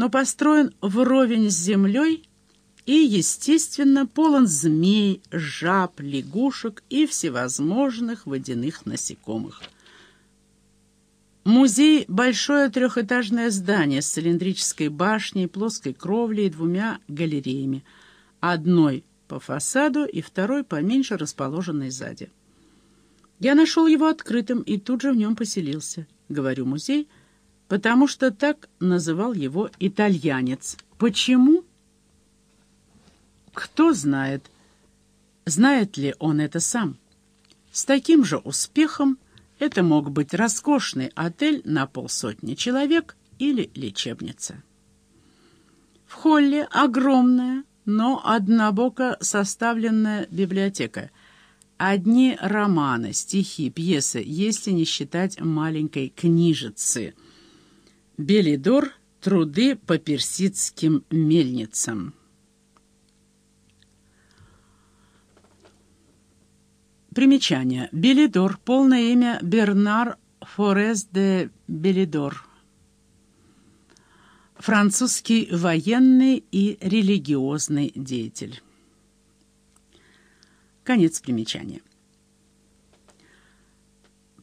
но построен вровень с землей и, естественно, полон змей, жаб, лягушек и всевозможных водяных насекомых. Музей – большое трехэтажное здание с цилиндрической башней, плоской кровлей и двумя галереями, одной по фасаду и второй поменьше расположенной сзади. Я нашел его открытым и тут же в нем поселился. Говорю «музей», потому что так называл его итальянец. Почему? Кто знает, знает ли он это сам. С таким же успехом это мог быть роскошный отель на полсотни человек или лечебница. В холле огромная, но однобоко составленная библиотека. Одни романы, стихи, пьесы, если не считать маленькой книжицы. Белидор «Труды по персидским мельницам». Примечание. Белидор. Полное имя Бернар Форес де Белидор. Французский военный и религиозный деятель. Конец примечания.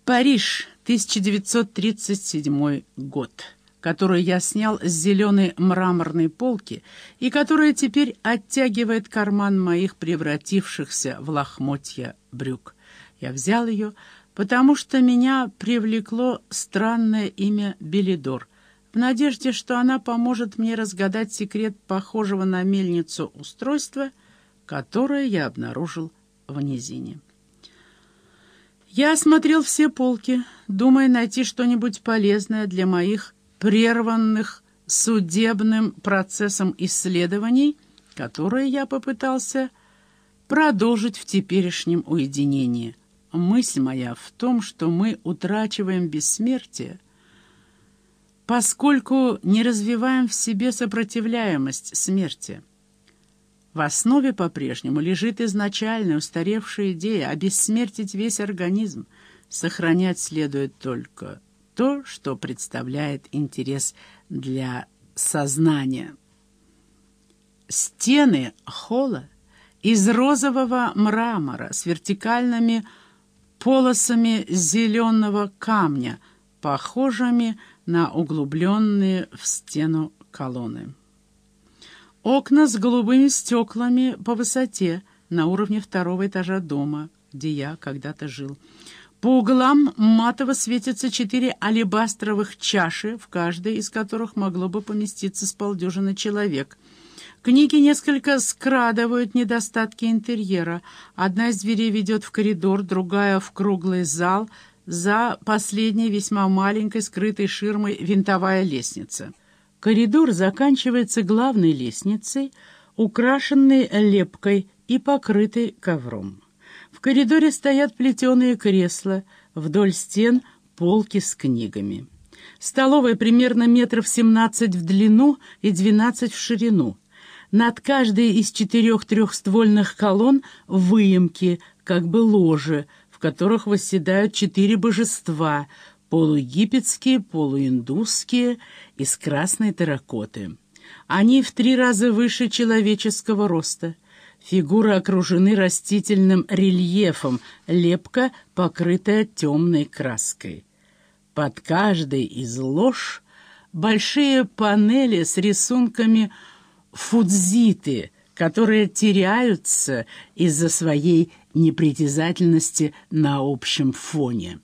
Париж, 1937 год, который я снял с зеленой мраморной полки и которая теперь оттягивает карман моих превратившихся в лохмотья брюк. Я взял ее, потому что меня привлекло странное имя Белидор, в надежде, что она поможет мне разгадать секрет похожего на мельницу устройства, которое я обнаружил в низине. Я осмотрел все полки, думая найти что-нибудь полезное для моих прерванных судебным процессом исследований, которые я попытался продолжить в теперешнем уединении. Мысль моя в том, что мы утрачиваем бессмертие, поскольку не развиваем в себе сопротивляемость смерти. В основе по-прежнему лежит изначальная устаревшая идея обессмертить весь организм. Сохранять следует только то, что представляет интерес для сознания. Стены холла из розового мрамора с вертикальными полосами зеленого камня, похожими на углубленные в стену колонны. Окна с голубыми стеклами по высоте на уровне второго этажа дома, где я когда-то жил. По углам матово светятся четыре алебастровых чаши, в каждой из которых могло бы поместиться с полдюжины человек. Книги несколько скрадывают недостатки интерьера. Одна из дверей ведет в коридор, другая — в круглый зал, за последней весьма маленькой скрытой ширмой винтовая лестница. Коридор заканчивается главной лестницей, украшенной лепкой и покрытой ковром. В коридоре стоят плетеные кресла, вдоль стен полки с книгами. Столовая примерно метров 17 в длину и 12 в ширину. Над каждой из четырех трехствольных колонн выемки, как бы ложи, в которых восседают четыре божества — полуегипетские, полуиндусские, из красной терракоты. Они в три раза выше человеческого роста. Фигуры окружены растительным рельефом, лепка покрытая темной краской. Под каждой из лож большие панели с рисунками фудзиты, которые теряются из-за своей непритязательности на общем фоне.